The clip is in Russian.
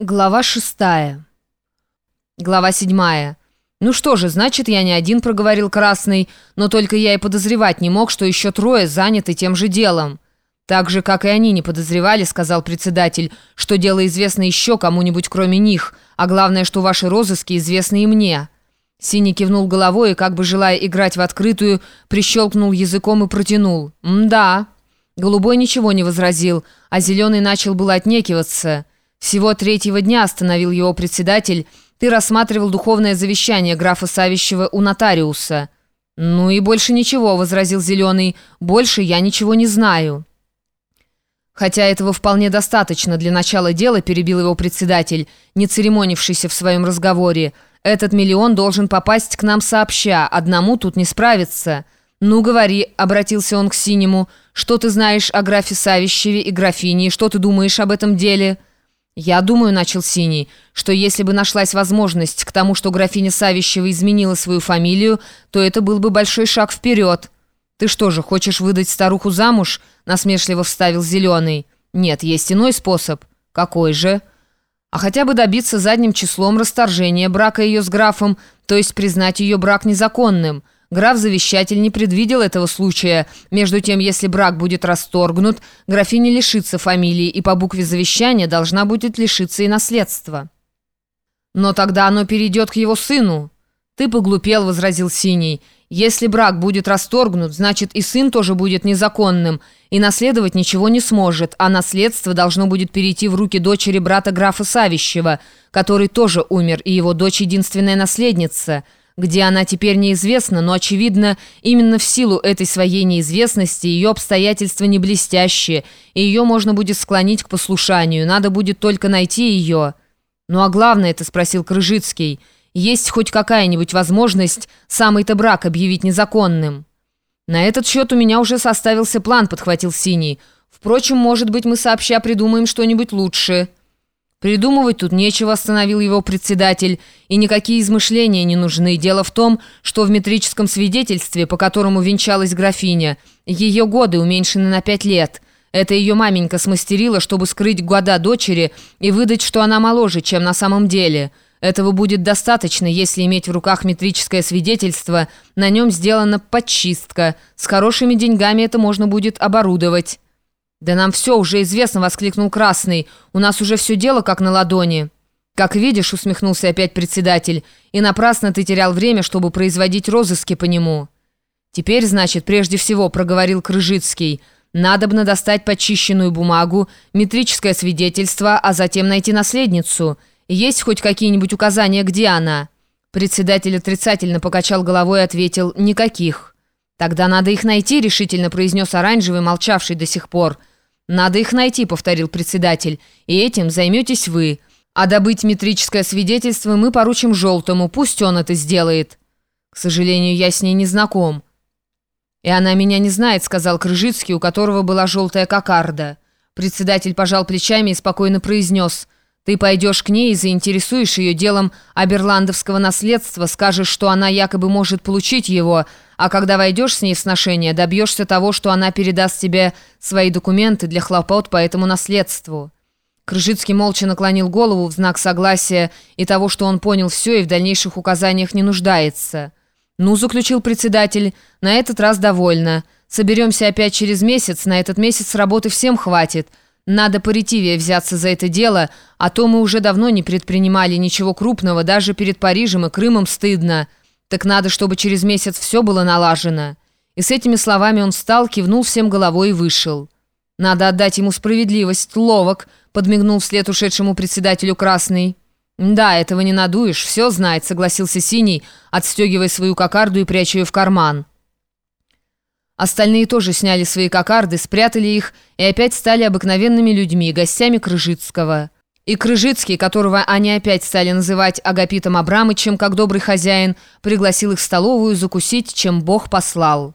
Глава шестая. Глава седьмая. «Ну что же, значит, я не один», — проговорил Красный, «но только я и подозревать не мог, что еще трое заняты тем же делом». «Так же, как и они не подозревали», — сказал председатель, «что дело известно еще кому-нибудь кроме них, а главное, что ваши розыски известны и мне». Синий кивнул головой и, как бы желая играть в открытую, прищелкнул языком и протянул. «М-да». Голубой ничего не возразил, а зеленый начал было отнекиваться — всего третьего дня остановил его председатель. Ты рассматривал духовное завещание графа Савищева у нотариуса. «Ну и больше ничего», — возразил Зеленый. «Больше я ничего не знаю». Хотя этого вполне достаточно для начала дела, перебил его председатель, не церемонившийся в своем разговоре. «Этот миллион должен попасть к нам сообща, одному тут не справиться». «Ну, говори», — обратился он к Синему, — «что ты знаешь о графе Савищеве и графине, что ты думаешь об этом деле?» «Я думаю, — начал Синий, — что если бы нашлась возможность к тому, что графиня Савищева изменила свою фамилию, то это был бы большой шаг вперед». «Ты что же, хочешь выдать старуху замуж?» — насмешливо вставил Зеленый. «Нет, есть иной способ». «Какой же?» «А хотя бы добиться задним числом расторжения брака ее с графом, то есть признать ее брак незаконным». Граф-завещатель не предвидел этого случая. Между тем, если брак будет расторгнут, графиня лишится фамилии и по букве завещания должна будет лишиться и наследства. «Но тогда оно перейдет к его сыну». «Ты поглупел», — возразил Синий. «Если брак будет расторгнут, значит и сын тоже будет незаконным, и наследовать ничего не сможет, а наследство должно будет перейти в руки дочери брата графа Савищева, который тоже умер, и его дочь единственная наследница». Где она теперь неизвестна, но, очевидно, именно в силу этой своей неизвестности ее обстоятельства не блестящие, и ее можно будет склонить к послушанию, надо будет только найти ее. «Ну а главное это спросил Крыжицкий, есть хоть какая-нибудь возможность самый-то брак объявить незаконным?» «На этот счет у меня уже составился план», — подхватил Синий. «Впрочем, может быть, мы сообща придумаем что-нибудь лучше». «Придумывать тут нечего», — остановил его председатель, «и никакие измышления не нужны. Дело в том, что в метрическом свидетельстве, по которому венчалась графиня, ее годы уменьшены на пять лет. Это ее маменька смастерила, чтобы скрыть года дочери и выдать, что она моложе, чем на самом деле. Этого будет достаточно, если иметь в руках метрическое свидетельство, на нем сделана подчистка. С хорошими деньгами это можно будет оборудовать». «Да нам все уже известно», — воскликнул Красный. «У нас уже все дело как на ладони». «Как видишь», — усмехнулся опять председатель, «и напрасно ты терял время, чтобы производить розыски по нему». «Теперь, значит, прежде всего», — проговорил Крыжицкий, «надобно достать почищенную бумагу, метрическое свидетельство, а затем найти наследницу. Есть хоть какие-нибудь указания, где она?» Председатель отрицательно покачал головой и ответил «никаких». «Тогда надо их найти», — решительно произнес Оранжевый, молчавший до сих пор. «Надо их найти», — повторил председатель, «и этим займетесь вы. А добыть метрическое свидетельство мы поручим Желтому, пусть он это сделает». «К сожалению, я с ней не знаком». «И она меня не знает», — сказал Крыжицкий, у которого была желтая кокарда. Председатель пожал плечами и спокойно произнес — ты пойдешь к ней и заинтересуешь ее делом аберландовского наследства, скажешь, что она якобы может получить его, а когда войдешь с ней в сношение, добьешься того, что она передаст тебе свои документы для хлопот по этому наследству». Крыжицкий молча наклонил голову в знак согласия и того, что он понял все и в дальнейших указаниях не нуждается. «Ну», — заключил председатель, — «на этот раз довольно. Соберемся опять через месяц, на этот месяц работы всем хватит». Надо поретивее взяться за это дело, а то мы уже давно не предпринимали ничего крупного, даже перед Парижем и Крымом стыдно. Так надо, чтобы через месяц все было налажено». И с этими словами он встал, кивнул всем головой и вышел. «Надо отдать ему справедливость, ловок», — подмигнул вслед ушедшему председателю Красный. «Да, этого не надуешь, все знает», — согласился Синий, отстегивая свою кокарду и пряча ее в карман. Остальные тоже сняли свои кокарды, спрятали их и опять стали обыкновенными людьми, гостями Крыжицкого. И Крыжицкий, которого они опять стали называть Агапитом Абрамычем, как добрый хозяин, пригласил их в столовую закусить, чем Бог послал.